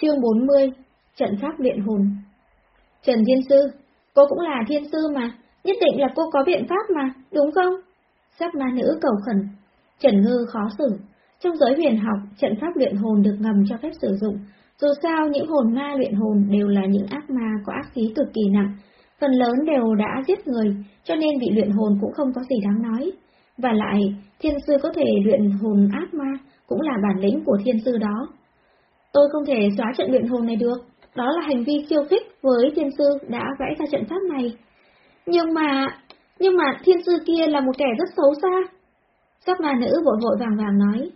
Chương 40 Trận pháp luyện hồn Trần Thiên Sư, cô cũng là thiên sư mà, nhất định là cô có biện pháp mà, đúng không? Sắc ma nữ cầu khẩn. Trần Ngư khó xử. Trong giới huyền học, trận pháp luyện hồn được ngầm cho phép sử dụng. Dù sao, những hồn ma luyện hồn đều là những ác ma có ác khí cực kỳ nặng. Phần lớn đều đã giết người, cho nên vị luyện hồn cũng không có gì đáng nói. Và lại, thiên sư có thể luyện hồn ác ma, cũng là bản lĩnh của thiên sư đó. Tôi không thể xóa trận luyện hồn này được, đó là hành vi khiêu khích với thiên sư đã vẽ ra trận pháp này. Nhưng mà, nhưng mà thiên sư kia là một kẻ rất xấu xa. Sắc ma nữ vội vội vàng vàng nói.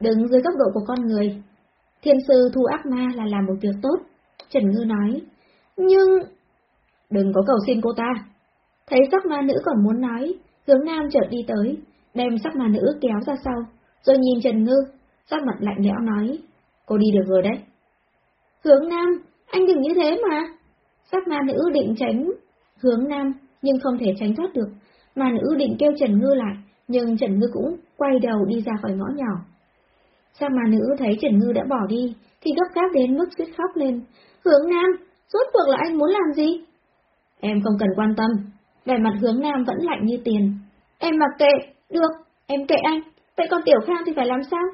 Đứng dưới góc độ của con người, thiên sư thu ác ma là làm một việc tốt. Trần Ngư nói. Nhưng... Đừng có cầu xin cô ta. Thấy sắc ma nữ còn muốn nói, hướng nam chợt đi tới, đem sắc ma nữ kéo ra sau, rồi nhìn Trần Ngư, sắc mặt lạnh lẽo nói. Cô đi được rồi đấy. Hướng Nam, anh đừng như thế mà. Sắc ma nữ định tránh hướng Nam, nhưng không thể tránh thoát được. Mà nữ định kêu Trần Ngư lại, nhưng Trần Ngư cũng quay đầu đi ra khỏi ngõ nhỏ. Sắc ma nữ thấy Trần Ngư đã bỏ đi, thì gấp gáp đến mức suýt khóc lên. Hướng Nam, rốt cuộc là anh muốn làm gì? Em không cần quan tâm. Vẻ mặt hướng Nam vẫn lạnh như tiền. Em mặc kệ, được, em kệ anh. Vậy còn Tiểu Khang thì phải làm sao?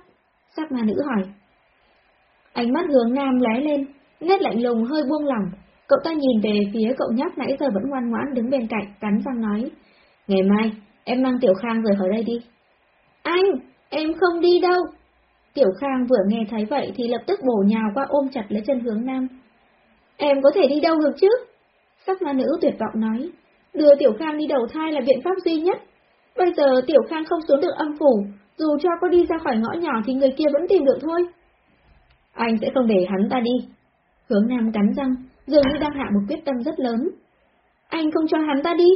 Sắc ma nữ hỏi. Ánh mắt hướng nam lóe lên, nét lạnh lùng hơi buông lỏng. Cậu ta nhìn về phía cậu nhóc nãy giờ vẫn ngoan ngoãn đứng bên cạnh, cắn răng nói. Ngày mai, em mang Tiểu Khang rời khỏi đây đi. Anh, em không đi đâu. Tiểu Khang vừa nghe thấy vậy thì lập tức bổ nhào qua ôm chặt lấy chân hướng nam. Em có thể đi đâu được chứ? Sắc ma nữ tuyệt vọng nói. Đưa Tiểu Khang đi đầu thai là biện pháp duy nhất. Bây giờ Tiểu Khang không xuống được âm phủ, dù cho có đi ra khỏi ngõ nhỏ thì người kia vẫn tìm được thôi. Anh sẽ không để hắn ta đi. Hướng Nam cắn răng, dường như đang hạ một quyết tâm rất lớn. Anh không cho hắn ta đi,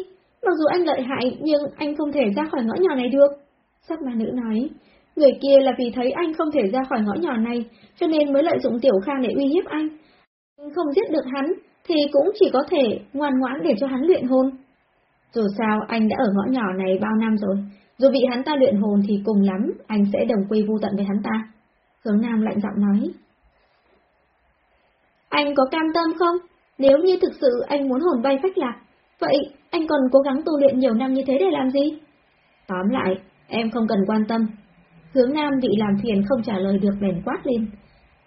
mặc dù anh lợi hại nhưng anh không thể ra khỏi ngõ nhỏ này được. Sắc ma nữ nói, người kia là vì thấy anh không thể ra khỏi ngõ nhỏ này, cho nên mới lợi dụng Tiểu Khang để uy hiếp anh. Anh không giết được hắn, thì cũng chỉ có thể ngoan ngoãn để cho hắn luyện hồn. Dù sao, anh đã ở ngõ nhỏ này bao năm rồi, dù bị hắn ta luyện hồn thì cùng lắm, anh sẽ đồng quy vu tận với hắn ta. Hướng Nam lạnh giọng nói. Anh có cam tâm không? Nếu như thực sự anh muốn hồn bay phách lạc, vậy anh còn cố gắng tu luyện nhiều năm như thế để làm gì? Tóm lại, em không cần quan tâm. Hướng Nam bị làm phiền không trả lời được bèn quát lên.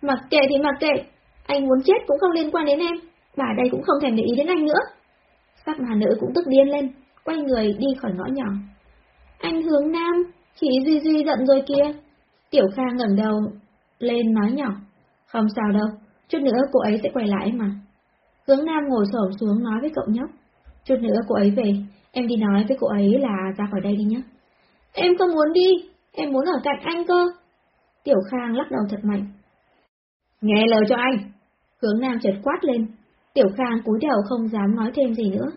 Mặc kệ thì mặc kệ, anh muốn chết cũng không liên quan đến em, bà đây cũng không thèm để ý đến anh nữa. Sắc mà nữ cũng tức điên lên, quay người đi khỏi ngõ nhỏ. Anh hướng Nam, chị Duy Duy giận rồi kia. Tiểu Kha ngẩng đầu lên nói nhỏ. Không sao đâu, Chút nữa cô ấy sẽ quay lại mà. Hướng Nam ngồi sổ xuống nói với cậu nhóc. Chút nữa cô ấy về, em đi nói với cô ấy là ra khỏi đây đi nhé. Em không muốn đi, em muốn ở cạnh anh cơ. Tiểu Khang lắc đầu thật mạnh. Nghe lời cho anh. Hướng Nam chợt quát lên. Tiểu Khang cúi đầu không dám nói thêm gì nữa.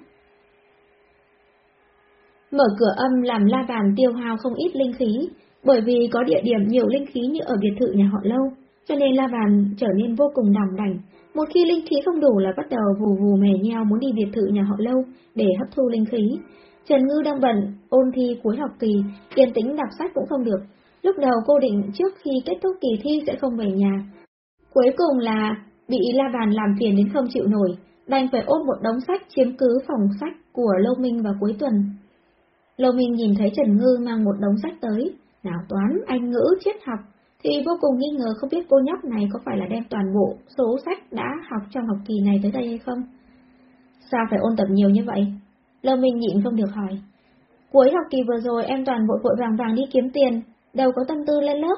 Mở cửa âm làm la bàn tiêu hao không ít linh khí, bởi vì có địa điểm nhiều linh khí như ở biệt thự nhà họ lâu cho nên la bàn trở nên vô cùng đỏng đảnh. Một khi linh khí không đủ là bắt đầu vù vù mè nheo muốn đi biệt thự nhà họ lâu để hấp thu linh khí. Trần Ngư đang bận, ôn thi cuối học kỳ, yên tĩnh đọc sách cũng không được. Lúc đầu cô định trước khi kết thúc kỳ thi sẽ không về nhà. Cuối cùng là bị la bàn làm phiền đến không chịu nổi, đành phải ôm một đống sách chiếm cứ phòng sách của Lô Minh vào cuối tuần. Lô Minh nhìn thấy Trần Ngư mang một đống sách tới, nào toán, anh ngữ, triết học, thì vô cùng nghi ngờ không biết cô nhóc này có phải là đem toàn bộ số sách đã học trong học kỳ này tới đây hay không. Sao phải ôn tập nhiều như vậy? Lâu Minh nhịn không được hỏi. Cuối học kỳ vừa rồi em toàn vội vội vàng vàng đi kiếm tiền, đâu có tâm tư lên lớp.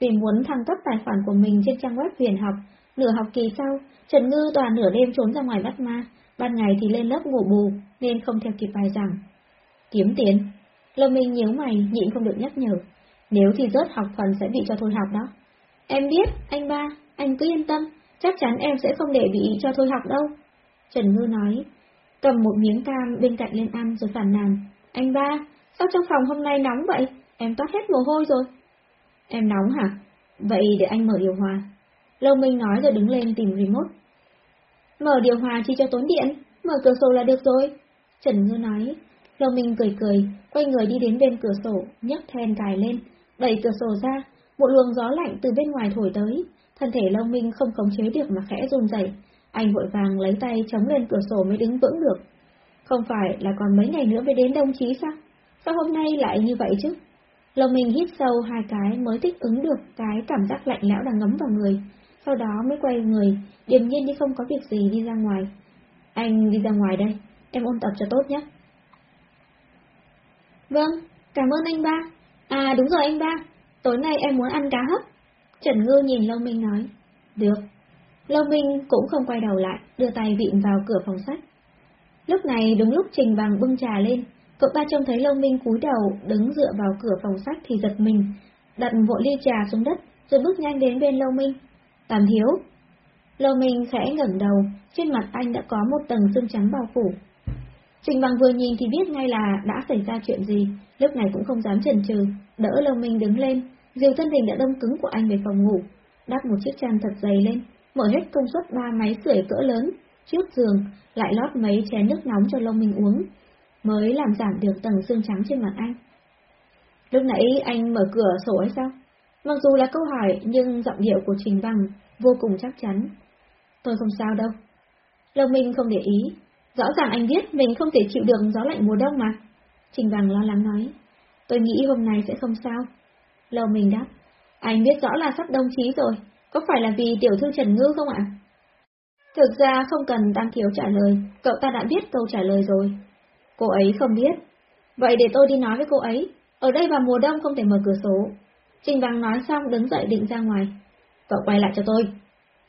Vì muốn thăng cấp tài khoản của mình trên trang web huyền học, nửa học kỳ sau, Trần Ngư toàn nửa đêm trốn ra ngoài bắt ma, ban ngày thì lên lớp ngủ bù, nên không theo kịp bài giảng. Kiếm tiền? Lâm Minh nhíu mày, nhịn không được nhắc nhở. Nếu thì rớt học phần sẽ bị cho thôi học đó. Em biết, anh ba, anh cứ yên tâm, chắc chắn em sẽ không để bị cho thôi học đâu. Trần Ngư nói, cầm một miếng cam bên cạnh lên ăn rồi phản nàn. Anh ba, sao trong phòng hôm nay nóng vậy? Em toát hết mồ hôi rồi. Em nóng hả? Vậy để anh mở điều hòa. Lâu Minh nói rồi đứng lên tìm remote. Mở điều hòa chi cho tốn điện, mở cửa sổ là được rồi. Trần Ngư nói. Lâu Minh cười cười, quay người đi đến bên cửa sổ, nhấc then cài lên, đẩy cửa sổ ra, một luồng gió lạnh từ bên ngoài thổi tới, thân thể Long Minh không khống chế được mà khẽ run rẩy. Anh vội vàng lấy tay chống lên cửa sổ mới đứng vững được. Không phải là còn mấy ngày nữa mới đến đồng chí sao? Sao hôm nay lại như vậy chứ? Lòng Minh hít sâu hai cái mới thích ứng được cái cảm giác lạnh lẽo đang ngấm vào người. Sau đó mới quay người, điềm nhiên đi không có việc gì đi ra ngoài. Anh đi ra ngoài đây, em ôn tập cho tốt nhé. Vâng, cảm ơn anh ba. À đúng rồi anh ba, tối nay em muốn ăn cá hấp. Trần Ngư nhìn Lâu Minh nói. Được. Lâu Minh cũng không quay đầu lại, đưa tay vịn vào cửa phòng sách. Lúc này đúng lúc Trình Bằng bưng trà lên, cậu ta trông thấy Lâu Minh cúi đầu đứng dựa vào cửa phòng sách thì giật mình, đặt vội ly trà xuống đất rồi bước nhanh đến bên Lâu Minh. Tam Thiếu. Lâu Minh khẽ ngẩng đầu, trên mặt anh đã có một tầng sương trắng bao phủ. Trình Bằng vừa nhìn thì biết ngay là đã xảy ra chuyện gì, lúc này cũng không dám chần chừ, đỡ Lâu Minh đứng lên, dìu thân hình đã đông cứng của anh về phòng ngủ, đắp một chiếc chăn thật dày lên, mở hết công suất ba máy sưởi cỡ lớn, trước giường, lại lót mấy chén nước nóng cho Lâu Minh uống, mới làm giảm được tầng xương trắng trên mặt anh. Lúc nãy anh mở cửa sổ hay sao? Mặc dù là câu hỏi nhưng giọng điệu của Trình Bằng vô cùng chắc chắn. Tôi không sao đâu. Lòng Minh không để ý, rõ ràng anh biết mình không thể chịu được gió lạnh mùa đông mà. Trình Bằng lo lắng nói, tôi nghĩ hôm nay sẽ không sao. Lâu Minh đáp, anh biết rõ là sắp đông chí rồi, có phải là vì tiểu thư Trần Ngư không ạ? Thực ra không cần Tam Thiếu trả lời, cậu ta đã biết câu trả lời rồi. Cô ấy không biết. Vậy để tôi đi nói với cô ấy, ở đây vào mùa đông không thể mở cửa sổ. Trình Bằng nói xong đứng dậy định ra ngoài. Cậu quay lại cho tôi.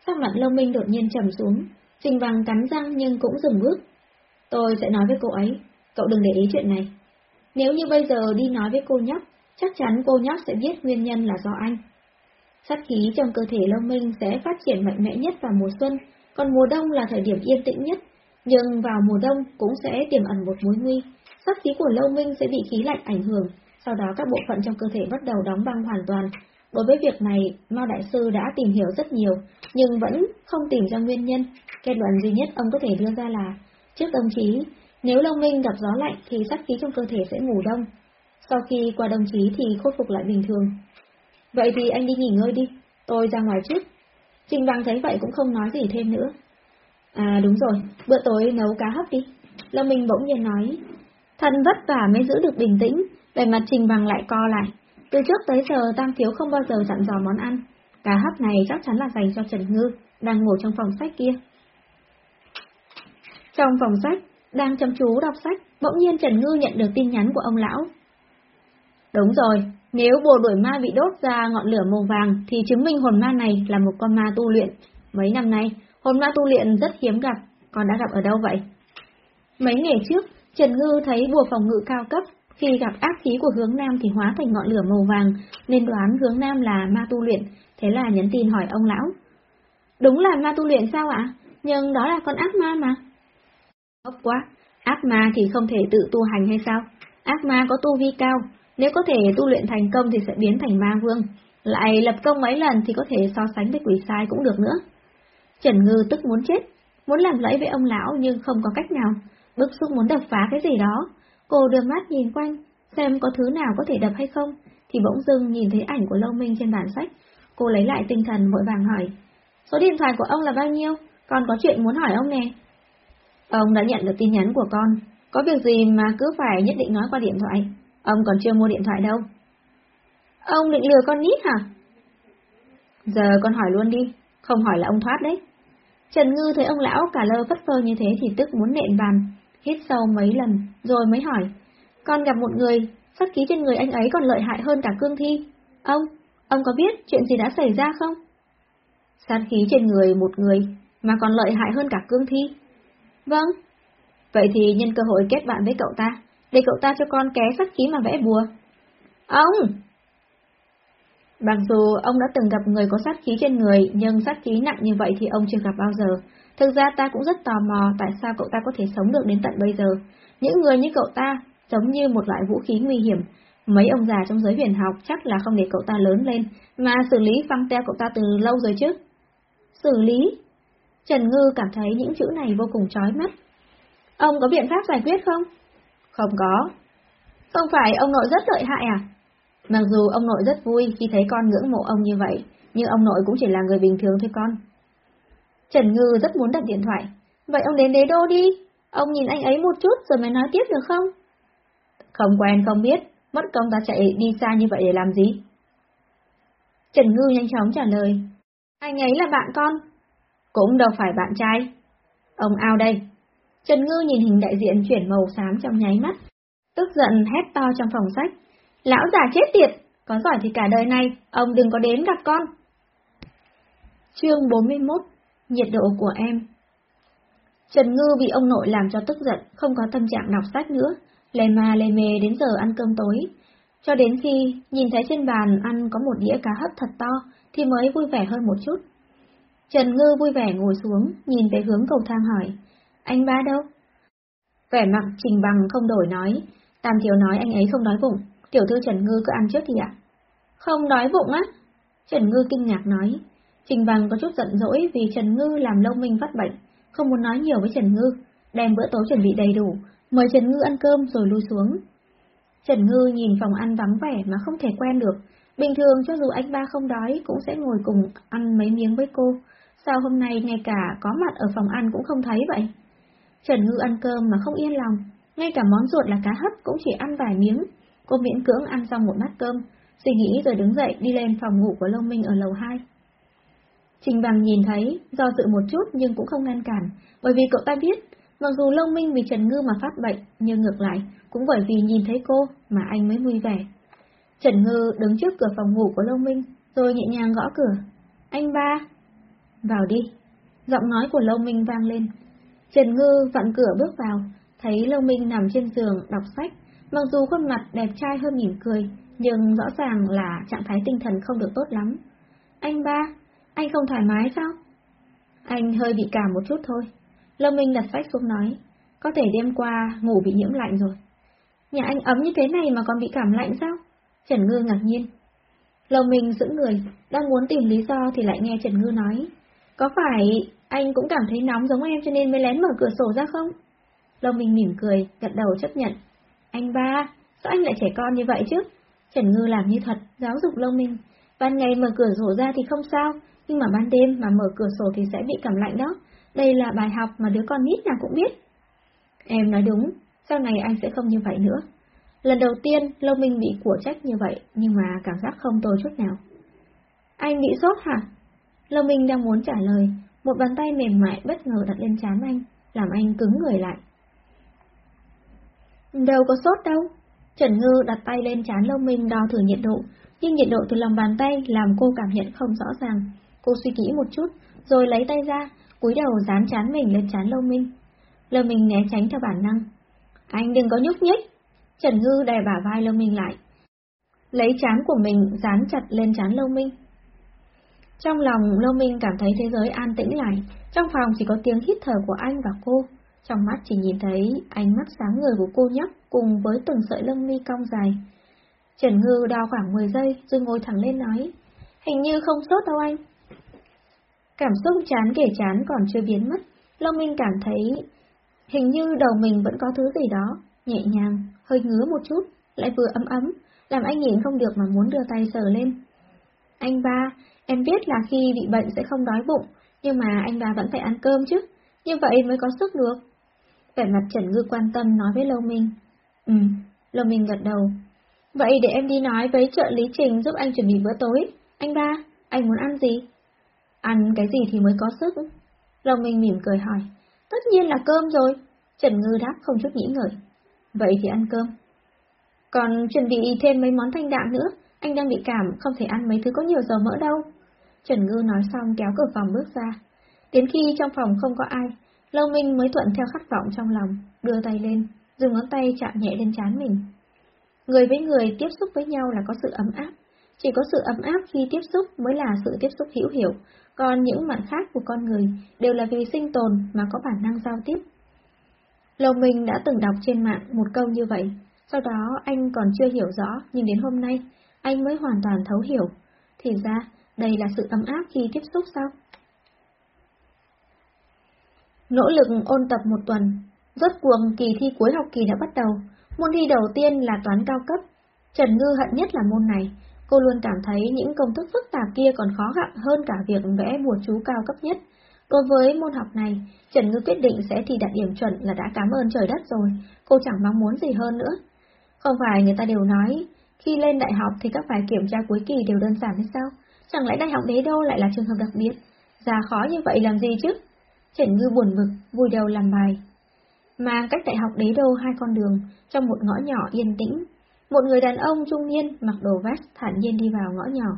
Sắc mặt Lâu Minh đột nhiên trầm xuống, Trình Bằng cắn răng nhưng cũng dừng bước. Tôi sẽ nói với cô ấy, cậu đừng để ý chuyện này. Nếu như bây giờ đi nói với cô nhóc, chắc chắn cô nhóc sẽ biết nguyên nhân là do anh. Sát khí trong cơ thể Lâu Minh sẽ phát triển mạnh mẽ nhất vào mùa xuân, còn mùa đông là thời điểm yên tĩnh nhất, nhưng vào mùa đông cũng sẽ tiềm ẩn một mối nguy. Sát khí của Lâu Minh sẽ bị khí lạnh ảnh hưởng, sau đó các bộ phận trong cơ thể bắt đầu đóng băng hoàn toàn. Đối với việc này, Mao Đại Sư đã tìm hiểu rất nhiều, nhưng vẫn không tìm ra nguyên nhân. Kết luận duy nhất ông có thể đưa ra là, trước đồng chí, nếu long Minh gặp gió lạnh thì sát khí trong cơ thể sẽ ngủ đông. Sau khi qua đồng chí thì khôi phục lại bình thường. Vậy thì anh đi nghỉ ngơi đi, tôi ra ngoài trước. Trình Bằng thấy vậy cũng không nói gì thêm nữa. À đúng rồi, bữa tối nấu cá hấp đi. Lâm Minh bỗng nhiên nói. Thân vất vả mới giữ được bình tĩnh, về mặt Trình Bằng lại co lại. Từ trước tới giờ Tam Thiếu không bao giờ dặn dò món ăn. Cá hấp này chắc chắn là dành cho Trần Ngư, đang ngồi trong phòng sách kia. Trong phòng sách, đang chăm chú đọc sách, bỗng nhiên Trần Ngư nhận được tin nhắn của ông lão. Đúng rồi, nếu bồ đuổi ma bị đốt ra ngọn lửa màu vàng thì chứng minh hồn ma này là một con ma tu luyện. Mấy năm nay, hồn ma tu luyện rất hiếm gặp, còn đã gặp ở đâu vậy? Mấy ngày trước, Trần Ngư thấy bùa phòng ngự cao cấp, khi gặp ác khí của hướng Nam thì hóa thành ngọn lửa màu vàng, nên đoán hướng Nam là ma tu luyện, thế là nhắn tin hỏi ông lão. Đúng là ma tu luyện sao ạ? Nhưng đó là con ác ma mà. Ngốc quá, ác ma thì không thể tự tu hành hay sao? Ác ma có tu vi cao, nếu có thể tu luyện thành công thì sẽ biến thành ma vương, lại lập công mấy lần thì có thể so sánh với quỷ sai cũng được nữa. Trần Ngư tức muốn chết, muốn làm lẫy với ông lão nhưng không có cách nào, bức xúc muốn đập phá cái gì đó. Cô đưa mắt nhìn quanh, xem có thứ nào có thể đập hay không, thì bỗng dưng nhìn thấy ảnh của Lâu Minh trên bản sách. Cô lấy lại tinh thần vội vàng hỏi, số điện thoại của ông là bao nhiêu? Còn có chuyện muốn hỏi ông nè. Ông đã nhận được tin nhắn của con, có việc gì mà cứ phải nhất định nói qua điện thoại. Ông còn chưa mua điện thoại đâu. Ông định lừa con nít hả? Giờ con hỏi luôn đi, không hỏi là ông thoát đấy. Trần Ngư thấy ông lão cả lơ phất phơ như thế thì tức muốn nện bàn, hít sâu mấy lần, rồi mới hỏi. Con gặp một người, sát khí trên người anh ấy còn lợi hại hơn cả cương thi. Ông, ông có biết chuyện gì đã xảy ra không? Sát khí trên người một người, mà còn lợi hại hơn cả cương thi. Vâng. Vậy thì nhân cơ hội kết bạn với cậu ta, để cậu ta cho con ké sắc khí mà vẽ bùa. Ông! Mặc dù ông đã từng gặp người có sát khí trên người, nhưng sát khí nặng như vậy thì ông chưa gặp bao giờ. Thực ra ta cũng rất tò mò tại sao cậu ta có thể sống được đến tận bây giờ. Những người như cậu ta giống như một loại vũ khí nguy hiểm. Mấy ông già trong giới huyền học chắc là không để cậu ta lớn lên, mà xử lý phăng teo cậu ta từ lâu rồi chứ. Xử lý? Trần Ngư cảm thấy những chữ này vô cùng chói mắt. Ông có biện pháp giải quyết không? Không có. Không phải ông nội rất lợi hại à? Mặc dù ông nội rất vui khi thấy con ngưỡng mộ ông như vậy, nhưng ông nội cũng chỉ là người bình thường thôi con. Trần Ngư rất muốn đặt điện thoại. Vậy ông đến đế đô đi, ông nhìn anh ấy một chút rồi mới nói tiếp được không? Không quen không biết, mất công ta chạy đi xa như vậy để làm gì? Trần Ngư nhanh chóng trả lời. Anh ấy là bạn con. Cũng đâu phải bạn trai. Ông ao đây. Trần Ngư nhìn hình đại diện chuyển màu xám trong nháy mắt. Tức giận hét to trong phòng sách. Lão già chết tiệt, có giỏi thì cả đời này, ông đừng có đến gặp con. Chương 41 Nhiệt độ của em Trần Ngư bị ông nội làm cho tức giận, không có tâm trạng đọc sách nữa, lề mà lề mề đến giờ ăn cơm tối. Cho đến khi nhìn thấy trên bàn ăn có một đĩa cá hấp thật to, thì mới vui vẻ hơn một chút. Trần Ngư vui vẻ ngồi xuống, nhìn về hướng cầu thang hỏi, anh ba đâu? Vẻ mặt trình bằng không đổi nói, Tam Thiếu nói anh ấy không đói bụng, tiểu thư Trần Ngư cứ ăn trước thì ạ. Không đói bụng á? Trần Ngư kinh ngạc nói, Trình Bằng có chút giận dỗi vì Trần Ngư làm Lâu Minh phát bệnh, không muốn nói nhiều với Trần Ngư, đem bữa tối chuẩn bị đầy đủ, mời Trần Ngư ăn cơm rồi lui xuống. Trần Ngư nhìn phòng ăn vắng vẻ mà không thể quen được, bình thường cho dù anh ba không đói cũng sẽ ngồi cùng ăn mấy miếng với cô, sao hôm nay ngay cả có mặt ở phòng ăn cũng không thấy vậy? Trần Ngư ăn cơm mà không yên lòng, ngay cả món ruột là cá hấp cũng chỉ ăn vài miếng, cô miễn cưỡng ăn xong một bát cơm, suy nghĩ rồi đứng dậy đi lên phòng ngủ của Lâu Minh ở lầu 2. Trình Bằng nhìn thấy, do dự một chút nhưng cũng không ngăn cản, bởi vì cậu ta biết, mặc dù Lâu Minh vì Trần Ngư mà phát bệnh, nhưng ngược lại, cũng bởi vì nhìn thấy cô mà anh mới vui vẻ. Trần Ngư đứng trước cửa phòng ngủ của Lâu Minh, rồi nhẹ nhàng gõ cửa. Anh ba! Vào đi! Giọng nói của Lâu Minh vang lên. Trần Ngư vặn cửa bước vào, thấy Lâu Minh nằm trên giường đọc sách, mặc dù khuôn mặt đẹp trai hơn mỉm cười, nhưng rõ ràng là trạng thái tinh thần không được tốt lắm. Anh ba! Anh không thoải mái sao? Anh hơi bị cảm một chút thôi. Lâm Minh đặt sách xuống nói, có thể đêm qua ngủ bị nhiễm lạnh rồi. Nhà anh ấm như thế này mà còn bị cảm lạnh sao? Trần Ngư ngạc nhiên. Lâm Minh giữ người, đang muốn tìm lý do thì lại nghe Trần Ngư nói, có phải anh cũng cảm thấy nóng giống em cho nên mới lén mở cửa sổ ra không? Lâm Minh mỉm cười, gật đầu chấp nhận. Anh ba, sao anh lại trẻ con như vậy chứ? Trần Ngư làm như thật, giáo dục Lâm Minh. Ban ngày mở cửa sổ ra thì không sao, nhưng mà ban đêm mà mở cửa sổ thì sẽ bị cảm lạnh đó. Đây là bài học mà đứa con nít nào cũng biết. Em nói đúng, sau này anh sẽ không như vậy nữa. Lần đầu tiên, Lâu Minh bị của trách như vậy, nhưng mà cảm giác không tồi chút nào. Anh bị sốt hả? Lâm Minh đang muốn trả lời, một bàn tay mềm mại bất ngờ đặt lên trán anh, làm anh cứng người lại. Đâu có sốt đâu. Trần Ngư đặt tay lên trán Lâm Minh đo thử nhiệt độ, nhưng nhiệt độ từ lòng bàn tay làm cô cảm nhận không rõ ràng. Cô suy nghĩ một chút, rồi lấy tay ra, cúi đầu dán chán mình lên chán Lâm Minh. Lâm Minh né tránh theo bản năng. Anh đừng có nhúc nhích. Trần Ngư đè bả vai Lâm Minh lại. Lấy chán của mình dán chặt lên chán Lâu Minh. Trong lòng Lô Minh cảm thấy thế giới an tĩnh lại, trong phòng chỉ có tiếng hít thở của anh và cô. Trong mắt chỉ nhìn thấy ánh mắt sáng người của cô nhóc cùng với từng sợi lông mi cong dài. Trần Ngư đo khoảng 10 giây rồi ngồi thẳng lên nói, hình như không sốt đâu anh. Cảm xúc chán kể chán còn chưa biến mất, Long Minh cảm thấy hình như đầu mình vẫn có thứ gì đó, nhẹ nhàng, hơi ngứa một chút, lại vừa ấm ấm, làm anh nhìn không được mà muốn đưa tay sờ lên. Anh ba, em biết là khi bị bệnh sẽ không đói bụng, nhưng mà anh ba vẫn phải ăn cơm chứ, như vậy mới có sức được. Vẻ mặt Trần Ngư quan tâm nói với Lâu Minh. Ừ, Lâu Minh gật đầu. Vậy để em đi nói với trợ lý Trình giúp anh chuẩn bị bữa tối. Anh ba, anh muốn ăn gì? Ăn cái gì thì mới có sức? Lâu Minh mỉm cười hỏi. Tất nhiên là cơm rồi. Trần Ngư đáp không chút nghĩ ngợi. Vậy thì ăn cơm. Còn chuẩn bị thêm mấy món thanh đạm nữa, anh đang bị cảm, không thể ăn mấy thứ có nhiều dầu mỡ đâu. Trần Ngư nói xong kéo cửa phòng bước ra. Đến khi trong phòng không có ai, Lâu Minh mới thuận theo khát vọng trong lòng, đưa tay lên, dùng ngón tay chạm nhẹ lên trán mình. Người với người tiếp xúc với nhau là có sự ấm áp, chỉ có sự ấm áp khi tiếp xúc mới là sự tiếp xúc hữu hiệu, còn những mặt khác của con người đều là vì sinh tồn mà có bản năng giao tiếp. Lâu Minh đã từng đọc trên mạng một câu như vậy, sau đó anh còn chưa hiểu rõ, nhưng đến hôm nay, anh mới hoàn toàn thấu hiểu. Thì ra, đây là sự ấm áp khi tiếp xúc sao? Nỗ lực ôn tập một tuần, rốt cuộc kỳ thi cuối học kỳ đã bắt đầu. Môn thi đầu tiên là toán cao cấp. Trần Ngư hận nhất là môn này, Cô luôn cảm thấy những công thức phức tạp kia còn khó gặp hơn cả việc vẽ bùa chú cao cấp nhất. Đối với môn học này, Trần Ngư quyết định sẽ thi đạt điểm chuẩn là đã cảm ơn trời đất rồi, cô chẳng mong muốn gì hơn nữa. Không phải người ta đều nói, khi lên đại học thì các bài kiểm tra cuối kỳ đều đơn giản hay sao? Chẳng lẽ đại học đế đô lại là trường hợp đặc biệt? Già khó như vậy làm gì chứ? Trần Ngư buồn bực, vui đầu làm bài. Mà cách đại học đế đô hai con đường, trong một ngõ nhỏ yên tĩnh, một người đàn ông trung niên mặc đồ vest thản nhiên đi vào ngõ nhỏ,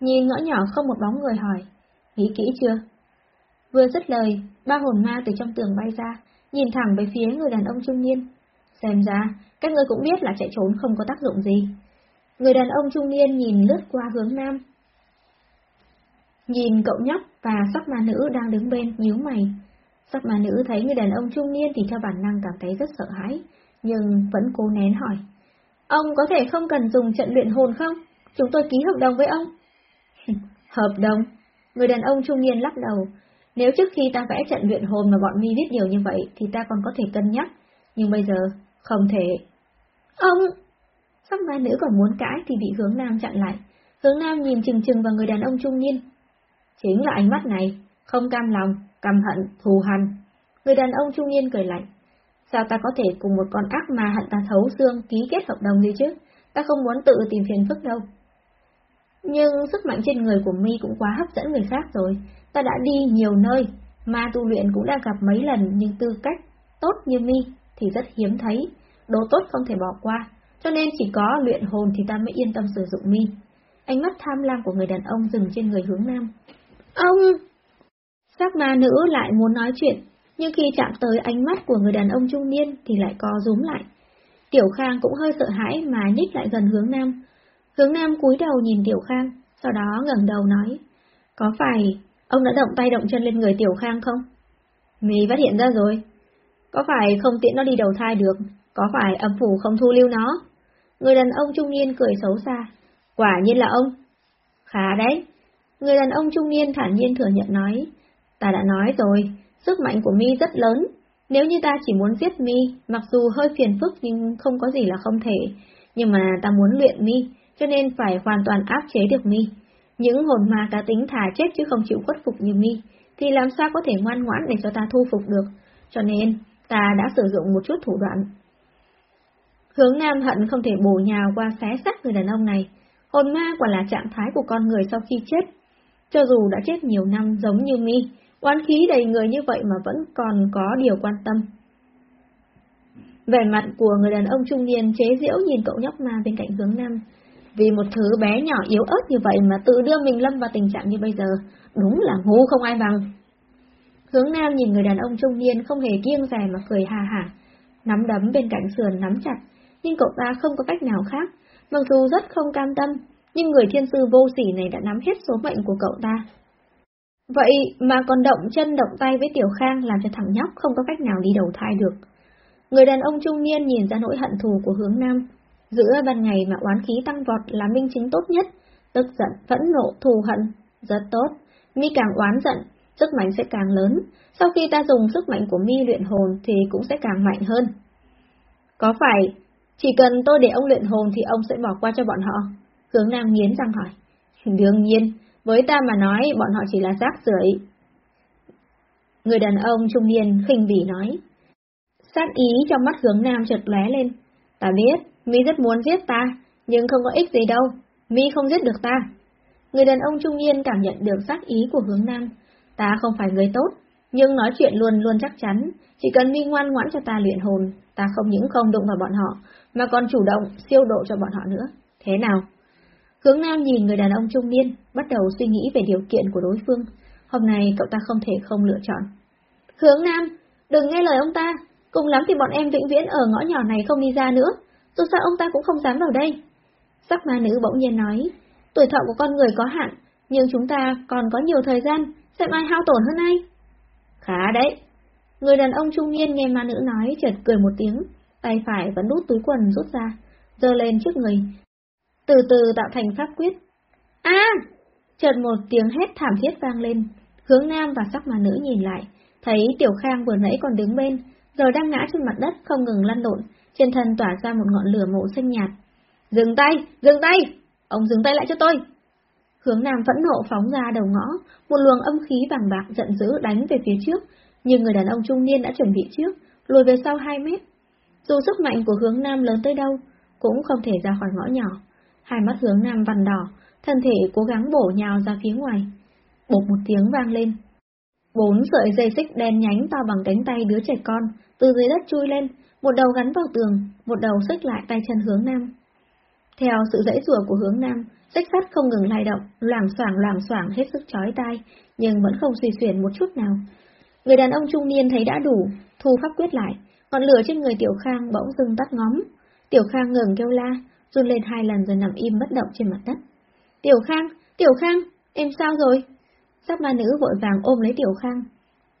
nhìn ngõ nhỏ không một bóng người hỏi, nghĩ kỹ chưa? Vừa dứt lời, ba hồn ma từ trong tường bay ra, nhìn thẳng về phía người đàn ông trung niên. Xem ra, các ngươi cũng biết là chạy trốn không có tác dụng gì. Người đàn ông trung niên nhìn lướt qua hướng nam. Nhìn cậu nhóc và sắc ma nữ đang đứng bên, nhíu mày. Sắc ma nữ thấy người đàn ông trung niên thì theo bản năng cảm thấy rất sợ hãi, nhưng vẫn cố nén hỏi. Ông có thể không cần dùng trận luyện hồn không? Chúng tôi ký hợp đồng với ông. hợp đồng? Người đàn ông trung niên lắc đầu. Nếu trước khi ta vẽ trận luyện hồn mà bọn mi biết điều như vậy thì ta còn có thể cân nhắc, nhưng bây giờ không thể. Ông! Sắc ma nữ còn muốn cãi thì bị hướng nam chặn lại. Hướng nam nhìn chừng chừng vào người đàn ông trung niên. Chính là ánh mắt này, không cam lòng, căm hận, thù hằn. Người đàn ông trung niên cười lạnh. Sao ta có thể cùng một con ác mà hận ta thấu xương ký kết hợp đồng gì chứ? Ta không muốn tự tìm phiền phức đâu. Nhưng sức mạnh trên người của mi cũng quá hấp dẫn người khác rồi. Ta đã đi nhiều nơi, ma tu luyện cũng đã gặp mấy lần nhưng tư cách tốt như mi thì rất hiếm thấy. Đồ tốt không thể bỏ qua, cho nên chỉ có luyện hồn thì ta mới yên tâm sử dụng mi. Ánh mắt tham lam của người đàn ông dừng trên người hướng nam. Ông! Sắc ma nữ lại muốn nói chuyện, nhưng khi chạm tới ánh mắt của người đàn ông trung niên thì lại co rúm lại. Tiểu Khang cũng hơi sợ hãi mà nhích lại gần hướng nam. Hướng nam cúi đầu nhìn Tiểu Khang, sau đó ngẩng đầu nói, có phải ông đã động tay động chân lên người Tiểu Khang không? Mì phát hiện ra rồi. Có phải không tiện nó đi đầu thai được, có phải âm phủ không thu lưu nó? Người đàn ông trung niên cười xấu xa, quả nhiên là ông. Khá đấy. Người đàn ông trung niên thản nhiên thừa nhận nói, ta đã nói rồi, Sức mạnh của mi rất lớn, nếu như ta chỉ muốn giết mi, mặc dù hơi phiền phức nhưng không có gì là không thể, nhưng mà ta muốn luyện mi, cho nên phải hoàn toàn áp chế được mi. Những hồn ma cá tính thả chết chứ không chịu khuất phục như mi, thì làm sao có thể ngoan ngoãn để cho ta thu phục được, cho nên ta đã sử dụng một chút thủ đoạn. Hướng Nam hận không thể bổ nhào qua xé xác người đàn ông này, hồn ma quả là trạng thái của con người sau khi chết. Cho dù đã chết nhiều năm giống như mi, Oán khí đầy người như vậy mà vẫn còn có điều quan tâm. Vẻ mặt của người đàn ông trung niên chế giễu nhìn cậu nhóc ma bên cạnh hướng nam. Vì một thứ bé nhỏ yếu ớt như vậy mà tự đưa mình lâm vào tình trạng như bây giờ, đúng là ngu không ai bằng. Hướng nam nhìn người đàn ông trung niên không hề kiêng rè mà cười hà hả, nắm đấm bên cạnh sườn nắm chặt, nhưng cậu ta không có cách nào khác, mặc dù rất không cam tâm, nhưng người thiên sư vô sỉ này đã nắm hết số mệnh của cậu ta. Vậy mà còn động chân động tay với Tiểu Khang làm cho thằng nhóc không có cách nào đi đầu thai được. Người đàn ông trung niên nhìn ra nỗi hận thù của hướng nam. Giữa ban ngày mà oán khí tăng vọt là minh chứng tốt nhất, tức giận, phẫn nộ, thù hận. Rất tốt, mi càng oán giận, sức mạnh sẽ càng lớn. Sau khi ta dùng sức mạnh của mi luyện hồn thì cũng sẽ càng mạnh hơn. Có phải, chỉ cần tôi để ông luyện hồn thì ông sẽ bỏ qua cho bọn họ? Hướng Nam nghiến răng hỏi. Đương nhiên, với ta mà nói, bọn họ chỉ là rác rưởi. Người đàn ông trung niên khinh bỉ nói. Sát ý trong mắt hướng nam chợt lóe lên. Ta biết, mi rất muốn giết ta, nhưng không có ích gì đâu, mi không giết được ta. Người đàn ông trung niên cảm nhận được sát ý của hướng nam. Ta không phải người tốt, nhưng nói chuyện luôn luôn chắc chắn, chỉ cần mi ngoan ngoãn cho ta luyện hồn, ta không những không đụng vào bọn họ, mà còn chủ động siêu độ cho bọn họ nữa. Thế nào? Hướng Nam nhìn người đàn ông trung niên, bắt đầu suy nghĩ về điều kiện của đối phương. Hôm nay cậu ta không thể không lựa chọn. Hướng Nam, đừng nghe lời ông ta, cùng lắm thì bọn em vĩnh viễn ở ngõ nhỏ này không đi ra nữa, dù sao ông ta cũng không dám vào đây. Sắc ma nữ bỗng nhiên nói, tuổi thọ của con người có hạn, nhưng chúng ta còn có nhiều thời gian, xem ai hao tổn hơn ai. Khá đấy. Người đàn ông trung niên nghe ma nữ nói chợt cười một tiếng, tay phải vẫn đút túi quần rút ra, giơ lên trước người, từ từ tạo thành pháp quyết. A! À! Chợt một tiếng hét thảm thiết vang lên, hướng nam và sắc mà nữ nhìn lại, thấy Tiểu Khang vừa nãy còn đứng bên, giờ đang ngã trên mặt đất không ngừng lăn lộn, trên thân tỏa ra một ngọn lửa màu xanh nhạt. Dừng tay! Dừng tay! Ông dừng tay lại cho tôi! Hướng Nam vẫn nộ phóng ra đầu ngõ, một luồng âm khí vàng bạc giận dữ đánh về phía trước, nhưng người đàn ông trung niên đã chuẩn bị trước, lùi về sau 2 mét. Dù sức mạnh của hướng Nam lớn tới đâu, cũng không thể ra khỏi ngõ nhỏ. Hai mắt hướng Nam vằn đỏ, thân thể cố gắng bổ nhào ra phía ngoài. Bột một tiếng vang lên. Bốn sợi dây xích đen nhánh to bằng cánh tay đứa trẻ con, từ dưới đất chui lên, một đầu gắn vào tường, một đầu xích lại tay chân hướng Nam. Theo sự dãy rùa của hướng Nam, xích sắt không ngừng lay động, loảng xoảng loảng xoảng hết sức chói tai, nhưng vẫn không suy xuyển một chút nào. Người đàn ông trung niên thấy đã đủ, thu pháp quyết lại, ngọn lửa trên người Tiểu Khang bỗng dưng tắt ngóm. Tiểu Khang ngừng kêu la, run lên hai lần rồi nằm im bất động trên mặt đất. Tiểu Khang, Tiểu Khang, em sao rồi? Sắc ma nữ vội vàng ôm lấy Tiểu Khang.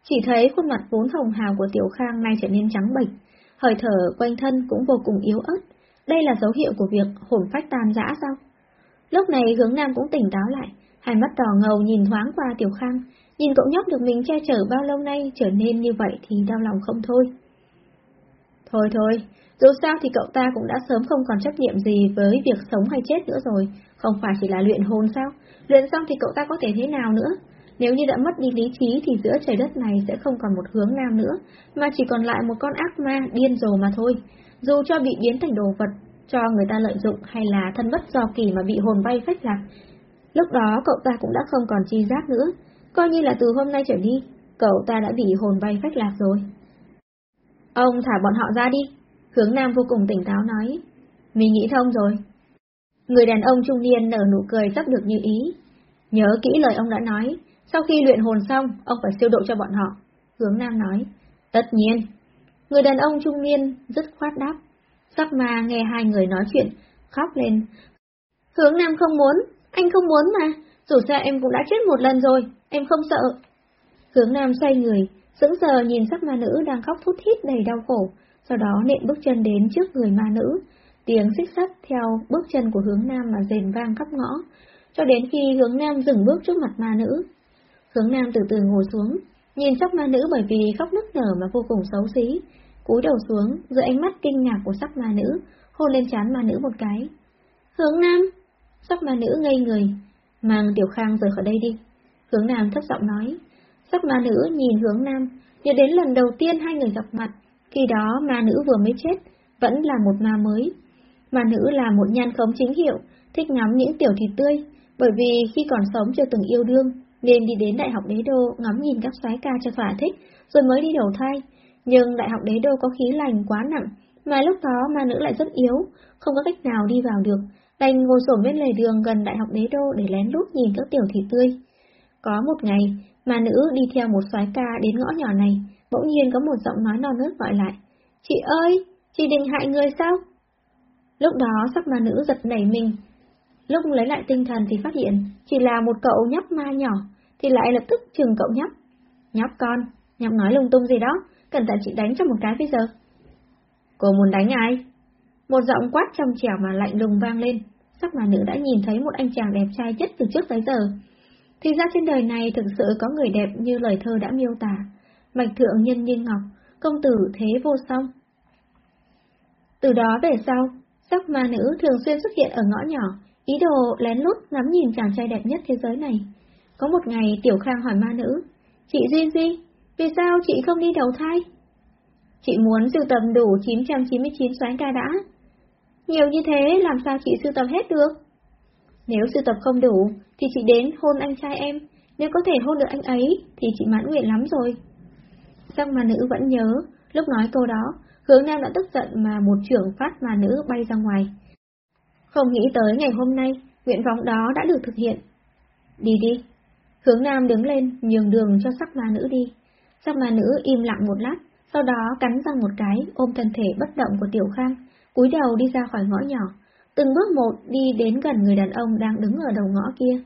Chỉ thấy khuôn mặt vốn hồng hào của Tiểu Khang nay trở nên trắng bệch, hơi thở quanh thân cũng vô cùng yếu ớt. Đây là dấu hiệu của việc hồn phách tan rã sao? Lúc này hướng nam cũng tỉnh táo lại, hai mắt đỏ ngầu nhìn thoáng qua Tiểu Khang, nhìn cậu nhóc được mình che chở bao lâu nay trở nên như vậy thì đau lòng không thôi. Thôi thôi, dù sao thì cậu ta cũng đã sớm không còn trách nhiệm gì với việc sống hay chết nữa rồi, không phải chỉ là luyện hồn sao, luyện xong thì cậu ta có thể thế nào nữa. Nếu như đã mất đi lý trí thì giữa trời đất này sẽ không còn một hướng nam nữa, mà chỉ còn lại một con ác ma điên rồ mà thôi. Dù cho bị biến thành đồ vật, cho người ta lợi dụng hay là thân bất do kỳ mà bị hồn bay phách lạc, lúc đó cậu ta cũng đã không còn chi giác nữa, coi như là từ hôm nay trở đi, cậu ta đã bị hồn bay phách lạc rồi. Ông thả bọn họ ra đi, hướng nam vô cùng tỉnh táo nói, mình nghĩ thông rồi. Người đàn ông trung niên nở nụ cười sắp được như ý. Nhớ kỹ lời ông đã nói, sau khi luyện hồn xong, ông phải siêu độ cho bọn họ. Hướng Nam nói, tất nhiên. Người đàn ông trung niên rất khoát đáp. Sắc ma nghe hai người nói chuyện, khóc lên. Hướng Nam không muốn, anh không muốn mà, dù sao em cũng đã chết một lần rồi, em không sợ. Hướng Nam xoay người, sững sờ nhìn sắc ma nữ đang khóc thút thít đầy đau khổ, sau đó nện bước chân đến trước người ma nữ. Tiếng xích sắt theo bước chân của hướng Nam mà rền vang khắp ngõ, cho đến khi hướng Nam dừng bước trước mặt ma nữ. Hướng Nam từ từ ngồi xuống, nhìn sắc ma nữ bởi vì khóc nức nở mà vô cùng xấu xí, cúi đầu xuống, giữa ánh mắt kinh ngạc của sắc ma nữ, hôn lên trán ma nữ một cái. Hướng Nam! Sắc ma nữ ngây người, mang Tiểu Khang rời khỏi đây đi. Hướng Nam thấp giọng nói. Sắc ma nữ nhìn hướng Nam, nhớ đến lần đầu tiên hai người gặp mặt, khi đó ma nữ vừa mới chết, vẫn là một ma mới. Ma nữ là một nhan khống chính hiệu, thích ngắm những tiểu thịt tươi, bởi vì khi còn sống chưa từng yêu đương, nên đi đến Đại học Đế Đô ngắm nhìn các soái ca cho thỏa thích, rồi mới đi đầu thai. Nhưng Đại học Đế Đô có khí lành quá nặng, mà lúc đó ma nữ lại rất yếu, không có cách nào đi vào được, đành ngồi xổm bên lề đường gần Đại học Đế Đô để lén lút nhìn các tiểu thịt tươi. Có một ngày, ma nữ đi theo một soái ca đến ngõ nhỏ này, bỗng nhiên có một giọng nói non nớt gọi lại. Chị ơi, chị định hại người sao? Lúc đó sắc ma nữ giật nảy mình, Lúc lấy lại tinh thần thì phát hiện chỉ là một cậu nhóc ma nhỏ, thì lại lập tức chừng cậu nhóc. Nhóc con, nhóc nói lung tung gì đó, cẩn thận chị đánh cho một cái bây giờ. Cô muốn đánh ai? Một giọng quát trong trẻo mà lạnh lùng vang lên, sắc mà nữ đã nhìn thấy một anh chàng đẹp trai nhất từ trước tới giờ. Thì ra trên đời này thực sự có người đẹp như lời thơ đã miêu tả, bạch thượng nhân như ngọc, công tử thế vô song. Từ đó về sau, sắc ma nữ thường xuyên xuất hiện ở ngõ nhỏ, Ý đồ lén lút ngắm nhìn chàng trai đẹp nhất thế giới này. Có một ngày Tiểu Khang hỏi ma nữ, Chị Duy Duy, vì sao chị không đi đầu thai? Chị muốn sưu tầm đủ 999 xoáy ca đã. Nhiều như thế làm sao chị sưu tầm hết được? Nếu sưu tập không đủ, thì chị đến hôn anh trai em, nếu có thể hôn được anh ấy, thì chị mãn nguyện lắm rồi. Sắc mà nữ vẫn nhớ, lúc nói câu đó, hướng nam đã tức giận mà một trưởng phát mà nữ bay ra ngoài. Không nghĩ tới ngày hôm nay, nguyện vọng đó đã được thực hiện. Đi đi. Hướng Nam đứng lên, nhường đường cho sắc ma nữ đi. Sắc ma nữ im lặng một lát, sau đó cắn răng một cái, ôm thân thể bất động của Tiểu Khang, cúi đầu đi ra khỏi ngõ nhỏ, từng bước một đi đến gần người đàn ông đang đứng ở đầu ngõ kia.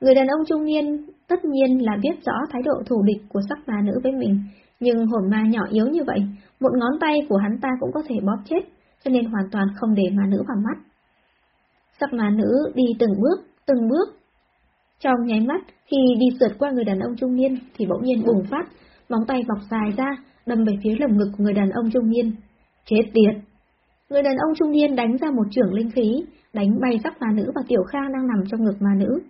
Người đàn ông trung niên tất nhiên là biết rõ thái độ thù địch của sắc ma nữ với mình, nhưng hồn ma nhỏ yếu như vậy, một ngón tay của hắn ta cũng có thể bóp chết, cho nên hoàn toàn không để ma nữ vào mắt. Sắc ma nữ đi từng bước, từng bước. Trong nháy mắt, khi đi sượt qua người đàn ông trung niên thì bỗng nhiên bùng phát, móng tay bọc dài ra, đâm về phía lồng ngực của người đàn ông trung niên. Chết tiệt! Người đàn ông trung niên đánh ra một trưởng linh khí, đánh bay sắc ma nữ và Tiểu Khang đang nằm trong ngực ma nữ.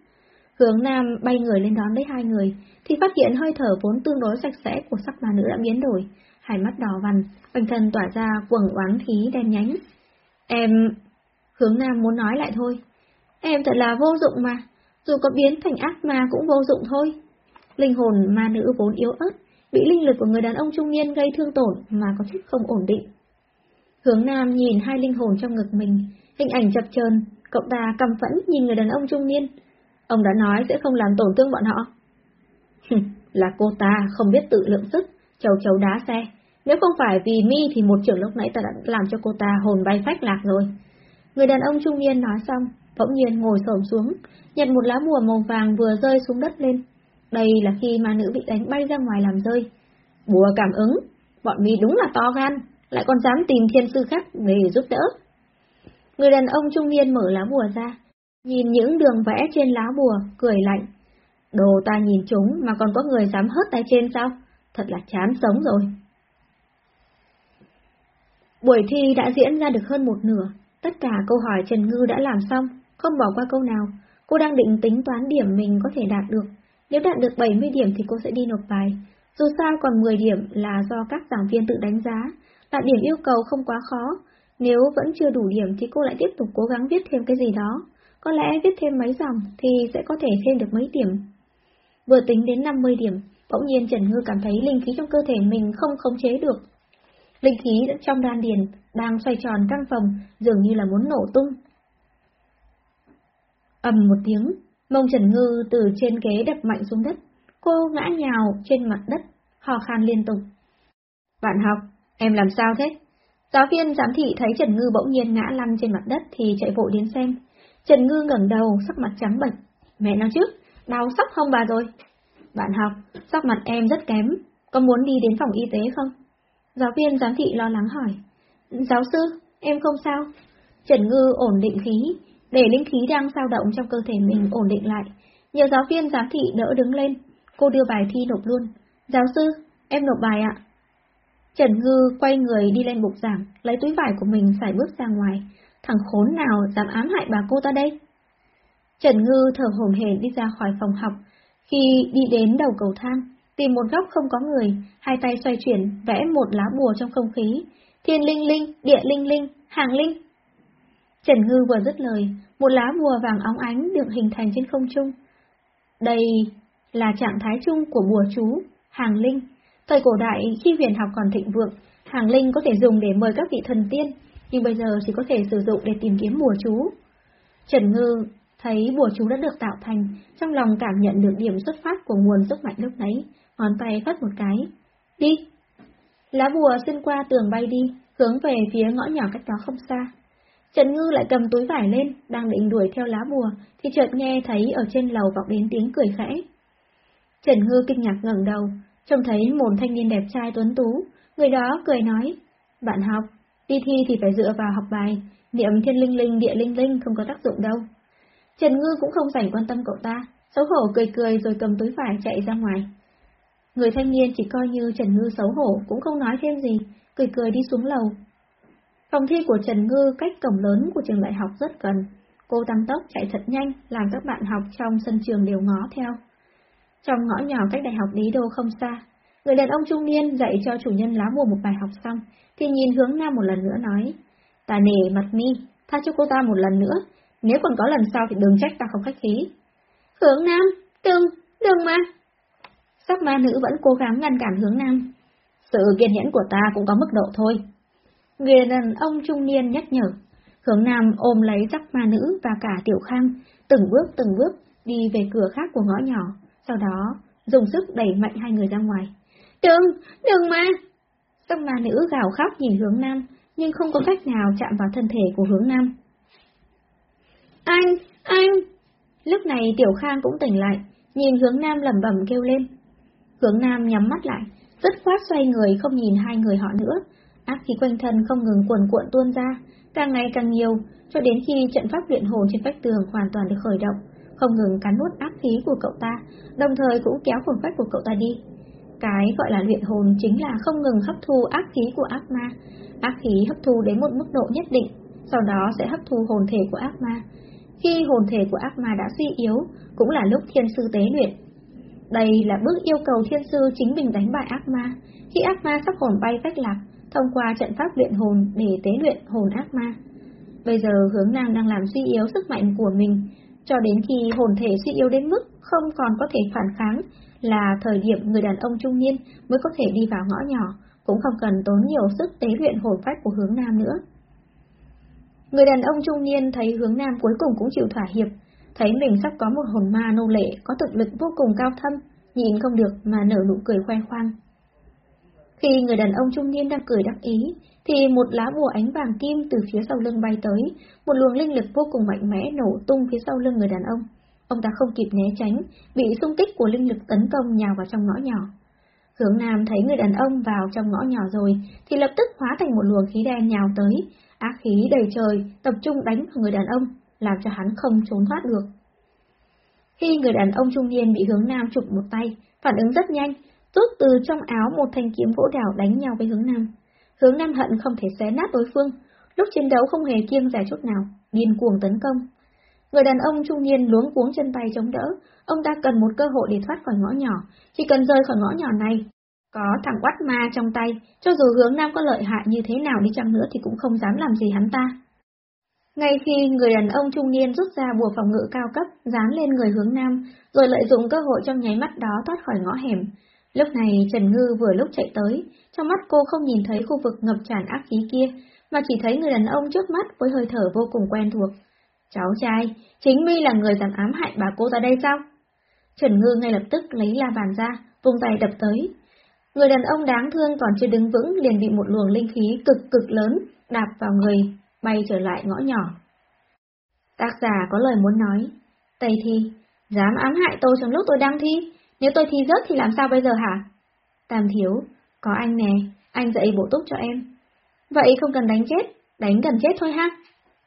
Hướng Nam bay người lên đón lấy hai người, thì phát hiện hơi thở vốn tương đối sạch sẽ của sắc ma nữ đã biến đổi, hai mắt đỏ vằn, quanh thân tỏa ra quầng oán khí đen nhánh. Em... Hướng Nam muốn nói lại thôi. Em thật là vô dụng mà, dù có biến thành ác ma cũng vô dụng thôi. Linh hồn ma nữ vốn yếu ớt, bị linh lực của người đàn ông trung niên gây thương tổn mà có chút không ổn định. Hướng Nam nhìn hai linh hồn trong ngực mình, hình ảnh chập chờn, cậu ta căm phẫn nhìn người đàn ông trung niên. Ông đã nói sẽ không làm tổn thương bọn họ. là cô ta không biết tự lượng sức, chầu chầu đá xe. Nếu không phải vì mi thì một trưởng lúc nãy ta đã làm cho cô ta hồn bay phách lạc rồi. Người đàn ông trung niên nói xong, bỗng nhiên ngồi xổm xuống, nhặt một lá bùa màu vàng vừa rơi xuống đất lên. Đây là khi ma nữ bị đánh bay ra ngoài làm rơi. Bùa cảm ứng, bọn mi đúng là to gan, lại còn dám tìm thiên sư khác để giúp đỡ. Người đàn ông trung niên mở lá bùa ra, nhìn những đường vẽ trên lá bùa, cười lạnh. Đồ ta nhìn chúng mà còn có người dám hớt tay trên sao? Thật là chán sống rồi. Buổi thi đã diễn ra được hơn một nửa, tất cả câu hỏi Trần Ngư đã làm xong, không bỏ qua câu nào. Cô đang định tính toán điểm mình có thể đạt được. Nếu đạt được 70 điểm thì cô sẽ đi nộp bài. Dù sao còn 10 điểm là do các giảng viên tự đánh giá, đạt điểm yêu cầu không quá khó. Nếu vẫn chưa đủ điểm thì cô lại tiếp tục cố gắng viết thêm cái gì đó. Có lẽ viết thêm mấy dòng thì sẽ có thể thêm được mấy điểm. Vừa tính đến 50 điểm, bỗng nhiên Trần Ngư cảm thấy linh khí trong cơ thể mình không khống chế được. Linh khí trong đan điền đang xoay tròn căng phòng, dường như là muốn nổ tung. ầm một tiếng, mông Trần Ngư từ trên ghế đập mạnh xuống đất. Cô ngã nhào trên mặt đất, hò khan liên tục. Bạn học, em làm sao thế? Giáo viên giám thị thấy Trần Ngư bỗng nhiên ngã lăn trên mặt đất thì chạy vội đến xem. Trần Ngư ngẩng đầu, sắc mặt trắng bệch. Mẹ nói chứ, đau sắp không bà rồi. Bạn học, sắc mặt em rất kém, có muốn đi đến phòng y tế không? Giáo viên giám thị lo lắng hỏi. Giáo sư, em không sao. Trần Ngư ổn định khí, để linh khí đang dao động trong cơ thể mình ổn định lại. Nhờ giáo viên giám thị đỡ đứng lên, cô đưa bài thi nộp luôn. Giáo sư, em nộp bài ạ. Trần Ngư quay người đi lên bục giảng, lấy túi vải của mình xài bước ra ngoài. Thằng khốn nào dám ám hại bà cô ta đây? Trần Ngư thở hổn hển đi ra khỏi phòng học. Khi đi đến đầu cầu thang, tìm một góc không có người, hai tay xoay chuyển, vẽ một lá bùa trong không khí. Thiên linh linh, địa linh linh, hàng linh. Trần Ngư vừa dứt lời, một lá bùa vàng óng ánh được hình thành trên không trung. Đây là trạng thái chung của bùa chú, hàng linh. Thời cổ đại, khi huyền học còn thịnh vượng, hàng linh có thể dùng để mời các vị thần tiên, nhưng bây giờ chỉ có thể sử dụng để tìm kiếm bùa chú. Trần Ngư thấy bùa chú đã được tạo thành, trong lòng cảm nhận được điểm xuất phát của nguồn sức mạnh lúc nãy, ngón tay phất một cái. Đi! Lá bùa xuyên qua tường bay đi, hướng về phía ngõ nhỏ cách đó không xa. Trần Ngư lại cầm túi vải lên, đang định đuổi theo lá bùa, thì chợt nghe thấy ở trên lầu vọng đến tiếng cười khẽ. Trần Ngư kinh ngạc ngẩng đầu, trông thấy một thanh niên đẹp trai tuấn tú, người đó cười nói, bạn học, đi thi thì phải dựa vào học bài, niệm thiên linh linh địa linh linh không có tác dụng đâu. Trần Ngư cũng không rảnh quan tâm cậu ta, xấu hổ cười cười rồi cầm túi vải chạy ra ngoài. Người thanh niên chỉ coi như Trần Ngư xấu hổ cũng không nói thêm gì, cười cười đi xuống lầu. Phòng thi của Trần Ngư cách cổng lớn của trường đại học rất gần. Cô tăng tốc chạy thật nhanh, làm các bạn học trong sân trường đều ngó theo. Trong ngõ nhỏ cách đại học Lý Đô không xa, người đàn ông trung niên dạy cho chủ nhân lá bùa một bài học xong, thì nhìn hướng nam một lần nữa nói, ta nể mặt mi, tha cho cô ta một lần nữa, nếu còn có lần sau thì đừng trách ta không khách khí. Hướng nam, đừng, đừng mà. Sắc ma nữ vẫn cố gắng ngăn cản hướng nam. Sự kiên nhẫn của ta cũng có mức độ thôi. Người đàn ông trung niên nhắc nhở. Hướng nam ôm lấy sắc ma nữ và cả tiểu khang, từng bước từng bước đi về cửa khác của ngõ nhỏ, sau đó dùng sức đẩy mạnh hai người ra ngoài. Đừng, đừng mà! Xong ma nữ gào khóc nhìn hướng nam, nhưng không có cách nào chạm vào thân thể của hướng nam. Anh, anh! Lúc này Tiểu Khang cũng tỉnh lại, nhìn hướng nam lẩm bẩm kêu lên. Hướng nam nhắm mắt lại, rất khoát xoay người không nhìn hai người họ nữa. Ác khí quanh thân không ngừng cuồn cuộn tuôn ra, càng ngày càng nhiều, cho đến khi trận pháp luyện hồn trên vách tường hoàn toàn được khởi động, không ngừng cắn nuốt ác khí của cậu ta, đồng thời cũng kéo hồn phách của cậu ta đi. Cái gọi là luyện hồn chính là không ngừng hấp thu ác khí của ác ma. Ác khí hấp thu đến một mức độ nhất định, sau đó sẽ hấp thu hồn thể của ác ma. Khi hồn thể của ác ma đã suy yếu, cũng là lúc thiên sư tế luyện. Đây là bước yêu cầu thiên sư chính mình đánh bại ác ma, khi ác ma sắp hồn bay cách lạc, thông qua trận pháp luyện hồn để tế luyện hồn ác ma. Bây giờ hướng nàng đang làm suy yếu sức mạnh của mình, cho đến khi hồn thể suy yếu đến mức không còn có thể phản kháng, là thời điểm người đàn ông trung niên mới có thể đi vào ngõ nhỏ, cũng không cần tốn nhiều sức tế luyện hồn phách của hướng nam nữa. Người đàn ông trung niên thấy hướng nam cuối cùng cũng chịu thỏa hiệp, thấy mình sắp có một hồn ma nô lệ có thực lực vô cùng cao thâm, nhìn không được mà nở nụ cười khoe khoang. Khi người đàn ông trung niên đang cười đắc ý, thì một lá bùa ánh vàng kim từ phía sau lưng bay tới, một luồng linh lực vô cùng mạnh mẽ nổ tung phía sau lưng người đàn ông. Ông ta không kịp né tránh, bị xung kích của linh lực tấn công nhào vào trong ngõ nhỏ. Hướng Nam thấy người đàn ông vào trong ngõ nhỏ rồi, thì lập tức hóa thành một luồng khí đen nhào tới, ác khí đầy trời, tập trung đánh vào người đàn ông, làm cho hắn không trốn thoát được. Khi người đàn ông trung niên bị hướng Nam chụp một tay, phản ứng rất nhanh, rút từ trong áo một thanh kiếm gỗ đào đánh nhau với hướng Nam. Hướng Nam hận không thể xé nát đối phương, lúc chiến đấu không hề kiêng rẻ chút nào, điên cuồng tấn công. Người đàn ông trung niên luống cuống chân tay chống đỡ, ông ta cần một cơ hội để thoát khỏi ngõ nhỏ, chỉ cần rời khỏi ngõ nhỏ này. Có thằng quát ma trong tay, cho dù hướng nam có lợi hại như thế nào đi chăng nữa thì cũng không dám làm gì hắn ta. Ngay khi người đàn ông trung niên rút ra bùa phòng ngự cao cấp, dán lên người hướng nam, rồi lợi dụng cơ hội trong nháy mắt đó thoát khỏi ngõ hẻm. Lúc này Trần Ngư vừa lúc chạy tới, trong mắt cô không nhìn thấy khu vực ngập tràn ác khí kia, mà chỉ thấy người đàn ông trước mắt với hơi thở vô cùng quen thuộc. Cháu trai, chính mi là người dám ám hại bà cô ra đây sao? Trần Ngư ngay lập tức lấy la bàn ra, vùng tay đập tới. Người đàn ông đáng thương còn chưa đứng vững liền bị một luồng linh khí cực cực lớn đạp vào người, bay trở lại ngõ nhỏ. Tác giả có lời muốn nói. Tây thi, dám ám hại tôi trong lúc tôi đang thi, nếu tôi thi rớt thì làm sao bây giờ hả? Tam thiếu, có anh nè, anh dạy bổ túc cho em. Vậy không cần đánh chết, đánh gần chết thôi ha.